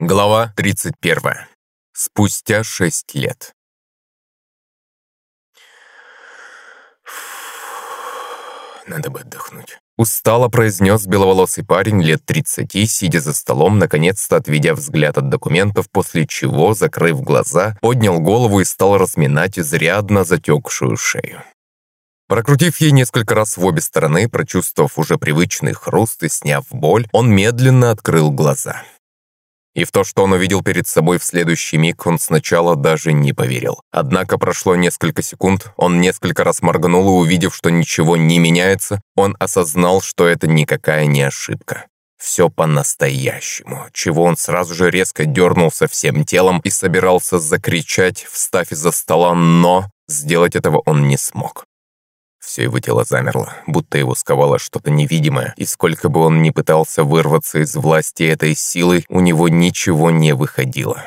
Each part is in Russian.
Глава 31. Спустя шесть лет. Надо бы отдохнуть. Устало произнес беловолосый парень лет 30, сидя за столом, наконец-то отведя взгляд от документов, после чего, закрыв глаза, поднял голову и стал разминать изрядно затекшую шею. Прокрутив ей несколько раз в обе стороны, прочувствовав уже привычный хруст и сняв боль, он медленно открыл глаза. И в то, что он увидел перед собой в следующий миг, он сначала даже не поверил. Однако прошло несколько секунд, он несколько раз моргнул и, увидев, что ничего не меняется, он осознал, что это никакая не ошибка. Все по-настоящему, чего он сразу же резко дернулся всем телом и собирался закричать, встав из-за стола, но сделать этого он не смог. Все его тело замерло, будто его сковало что-то невидимое, и сколько бы он ни пытался вырваться из власти этой силы, у него ничего не выходило.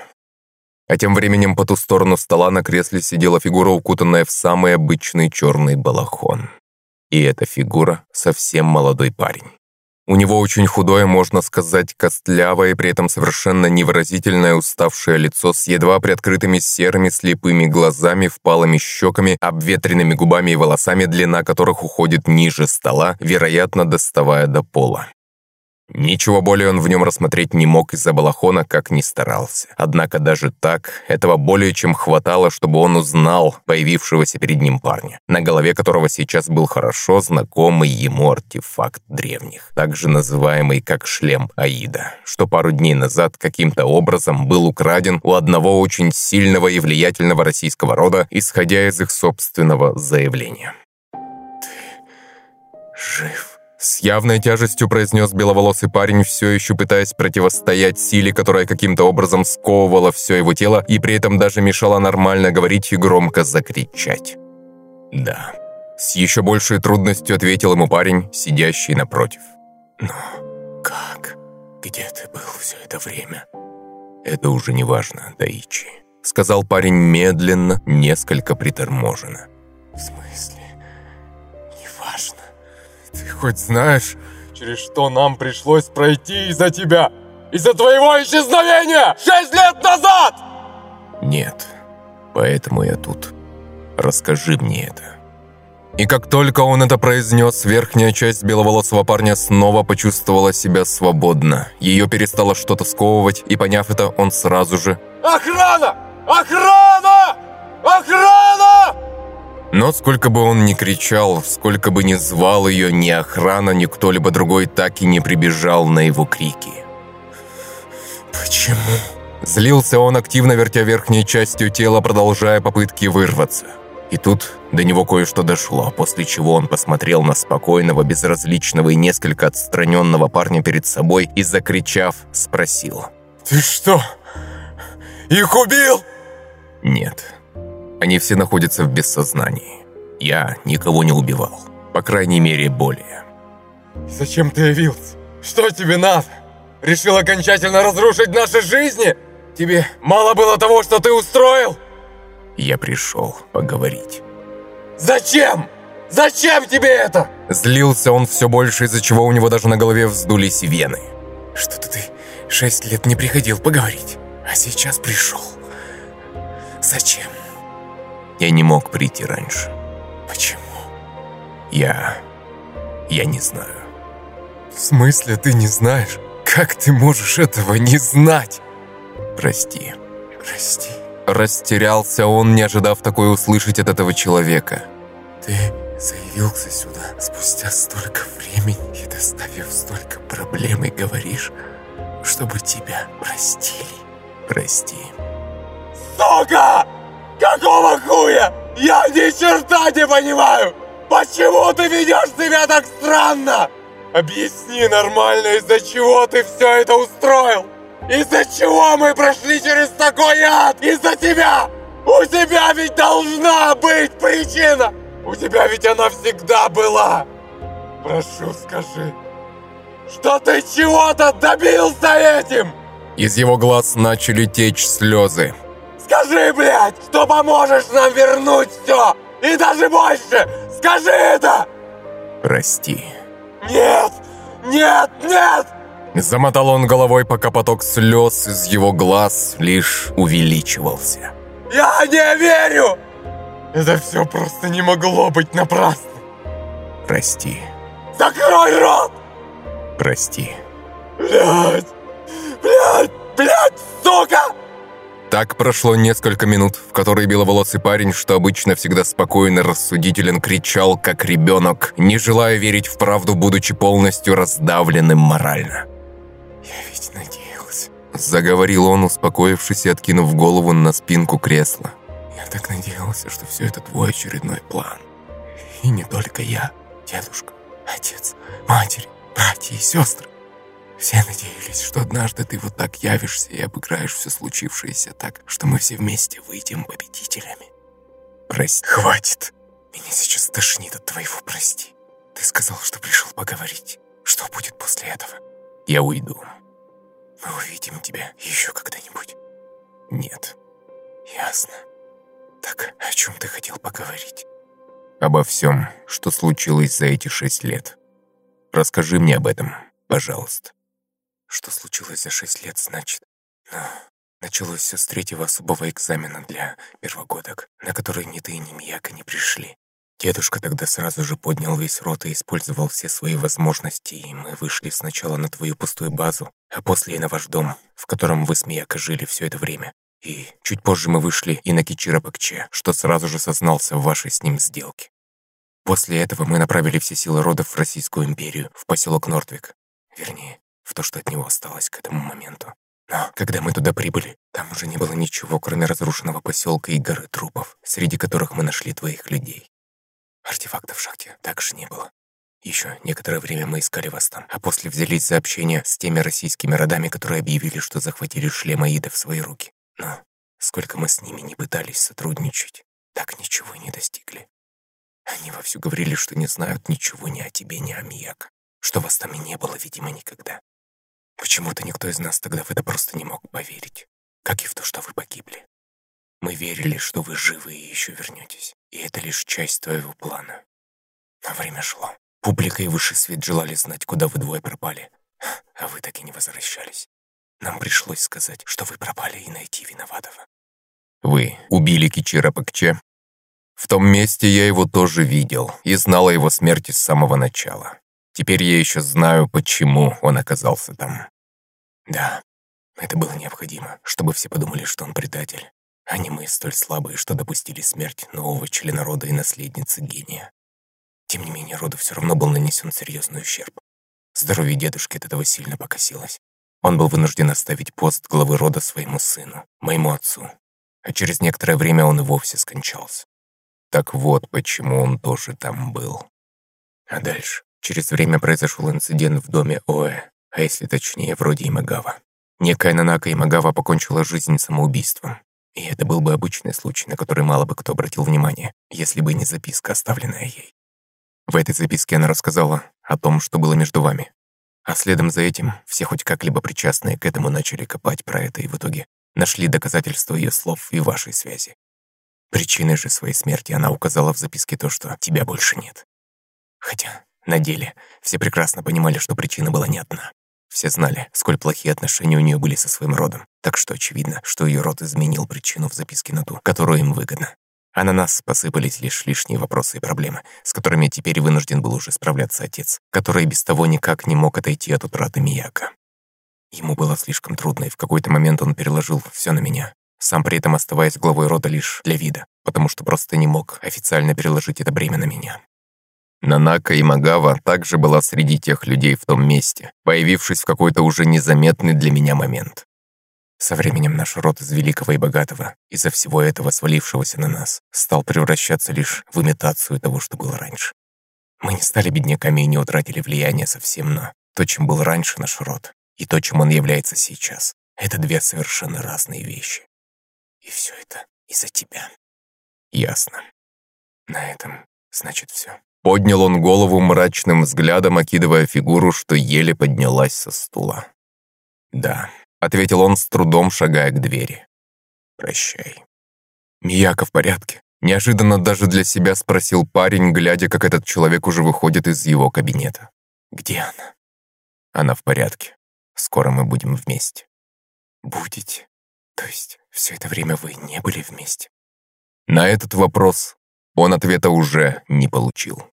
А тем временем по ту сторону стола на кресле сидела фигура, укутанная в самый обычный черный балахон. И эта фигура совсем молодой парень. У него очень худое, можно сказать, костлявое, при этом совершенно невыразительное уставшее лицо с едва приоткрытыми серыми слепыми глазами, впалыми щеками, обветренными губами и волосами, длина которых уходит ниже стола, вероятно, доставая до пола. Ничего более он в нем рассмотреть не мог из-за балахона, как ни старался. Однако даже так, этого более чем хватало, чтобы он узнал появившегося перед ним парня, на голове которого сейчас был хорошо знакомый ему артефакт древних, также называемый как шлем Аида, что пару дней назад каким-то образом был украден у одного очень сильного и влиятельного российского рода, исходя из их собственного заявления. «Ты жив?» С явной тяжестью произнес беловолосый парень, все еще пытаясь противостоять силе, которая каким-то образом сковывала все его тело и при этом даже мешала нормально говорить и громко закричать. «Да». С еще большей трудностью ответил ему парень, сидящий напротив. «Но как? Где ты был все это время?» «Это уже не важно, Даичи», — сказал парень медленно, несколько приторможенно. «В смысле?» Хоть знаешь, через что нам пришлось пройти из-за тебя? Из-за твоего исчезновения шесть лет назад! Нет, поэтому я тут. Расскажи мне это. И как только он это произнес, верхняя часть беловолосого парня снова почувствовала себя свободно. Ее перестало что-то сковывать, и поняв это, он сразу же... «Охрана! Охрана! Охрана!» Но сколько бы он ни кричал, сколько бы ни звал ее, ни охрана, ни кто-либо другой так и не прибежал на его крики. «Почему?» Злился он, активно вертя верхней частью тела, продолжая попытки вырваться. И тут до него кое-что дошло, после чего он посмотрел на спокойного, безразличного и несколько отстраненного парня перед собой и, закричав, спросил. «Ты что, их убил?» «Нет». Они все находятся в бессознании. Я никого не убивал. По крайней мере, более. Зачем ты явился? Что тебе надо? Решил окончательно разрушить наши жизни? Тебе мало было того, что ты устроил? Я пришел поговорить. Зачем? Зачем тебе это? Злился он все больше, из-за чего у него даже на голове вздулись вены. Что-то ты шесть лет не приходил поговорить, а сейчас пришел. Зачем? Я не мог прийти раньше. Почему? Я... я не знаю. В смысле ты не знаешь? Как ты можешь этого не знать? Прости. Прости. Растерялся он, не ожидав такое услышать от этого человека. Ты заявился сюда спустя столько времени и доставив столько проблем и говоришь, чтобы тебя простили. Прости. Сука! Какого хуя? Я ни черта не понимаю! Почему ты ведешь себя так странно? Объясни нормально, из-за чего ты все это устроил? Из-за чего мы прошли через такой ад? Из-за тебя! У тебя ведь должна быть причина! У тебя ведь она всегда была! Прошу, скажи, что ты чего-то добился этим? Из его глаз начали течь слезы. Скажи, блядь, что поможешь нам вернуть все! И даже больше! Скажи это! Прости. Нет! Нет! Нет! Замотал он головой, пока поток слез из его глаз лишь увеличивался. «Я не верю! Это все просто не могло быть напрасно!» «Прости». «Закрой рот!» «Прости». «Блядь! Блядь! Блядь, сука!» Так прошло несколько минут, в которые беловолосый парень, что обычно всегда спокоен и рассудителен, кричал, как ребенок, не желая верить в правду, будучи полностью раздавленным морально. «Я ведь надеялся», — заговорил он, успокоившись и откинув голову на спинку кресла. «Я так надеялся, что все это твой очередной план. И не только я, дедушка, отец, матери, братья и сестры. Все надеялись, что однажды ты вот так явишься и обыграешь все случившееся так, что мы все вместе выйдем победителями. Прости. Хватит. Меня сейчас тошнит от твоего прости. Ты сказал, что пришел поговорить. Что будет после этого? Я уйду. Мы увидим тебя еще когда-нибудь? Нет. Ясно. Так о чем ты хотел поговорить? Обо всем, что случилось за эти шесть лет. Расскажи мне об этом, пожалуйста. Что случилось за шесть лет, значит? Ну, началось все с третьего особого экзамена для первогодок, на который ни ты, ни Мияка не пришли. Дедушка тогда сразу же поднял весь рот и использовал все свои возможности, и мы вышли сначала на твою пустую базу, а после и на ваш дом, в котором вы с Мияко жили все это время. И чуть позже мы вышли и на Кичира Бакче, что сразу же сознался в вашей с ним сделке. После этого мы направили все силы родов в Российскую империю, в поселок Нортвик. Вернее, в то, что от него осталось к этому моменту. Но когда мы туда прибыли, там уже не было ничего, кроме разрушенного поселка и горы трупов, среди которых мы нашли твоих людей. Артефактов в шахте также не было. Еще некоторое время мы искали вас там, а после взялись за общение с теми российскими родами, которые объявили, что захватили шлем Аида в свои руки. Но сколько мы с ними не пытались сотрудничать, так ничего и не достигли. Они вовсю говорили, что не знают ничего ни о тебе, ни о Мияко, что вас там и не было, видимо, никогда. Почему-то никто из нас тогда в это просто не мог поверить, как и в то, что вы погибли. Мы верили, что вы живы и еще вернетесь, и это лишь часть твоего плана. Но время шло. Публика и высший свет желали знать, куда вы двое пропали, а вы так и не возвращались. Нам пришлось сказать, что вы пропали и найти виноватого. Вы убили Кичира Пакче? В том месте я его тоже видел и знал о его смерти с самого начала. Теперь я еще знаю, почему он оказался там. Да, это было необходимо, чтобы все подумали, что он предатель, а не мы столь слабые, что допустили смерть нового члена рода и наследницы гения. Тем не менее, роду все равно был нанесен серьезный ущерб. Здоровье дедушки от этого сильно покосилось. Он был вынужден оставить пост главы рода своему сыну, моему отцу. А через некоторое время он и вовсе скончался. Так вот, почему он тоже там был. А дальше? Через время произошел инцидент в доме Оэ, а если точнее, вроде Имагава. Некая Нанака Имагава покончила жизнь самоубийством. И это был бы обычный случай, на который мало бы кто обратил внимание, если бы не записка, оставленная ей. В этой записке она рассказала о том, что было между вами. А следом за этим все хоть как-либо причастные к этому начали копать про это и в итоге нашли доказательства ее слов и вашей связи. Причиной же своей смерти она указала в записке то, что тебя больше нет. Хотя на деле все прекрасно понимали, что причина была не одна. Все знали, сколь плохие отношения у нее были со своим родом, так что очевидно, что ее род изменил причину в записке на ту, которую им выгодно. А на нас посыпались лишь лишние вопросы и проблемы, с которыми теперь вынужден был уже справляться отец, который без того никак не мог отойти от утраты Мияка. Ему было слишком трудно, и в какой-то момент он переложил все на меня, сам при этом оставаясь главой рода лишь для вида, потому что просто не мог официально переложить это бремя на меня. Нанака и Магава также была среди тех людей в том месте, появившись в какой-то уже незаметный для меня момент. Со временем наш род из великого и богатого, из-за всего этого свалившегося на нас, стал превращаться лишь в имитацию того, что было раньше. Мы не стали бедняками и не утратили влияние совсем, но то, чем был раньше наш род, и то, чем он является сейчас, это две совершенно разные вещи. И все это из-за тебя. Ясно. На этом, значит, все. Поднял он голову мрачным взглядом, окидывая фигуру, что еле поднялась со стула. «Да», — ответил он с трудом, шагая к двери. «Прощай». «Мияка в порядке?» Неожиданно даже для себя спросил парень, глядя, как этот человек уже выходит из его кабинета. «Где она?» «Она в порядке. скоро мы будем вместе. Будете? То есть все это время вы не были вместе? На этот вопрос он ответа уже не получил.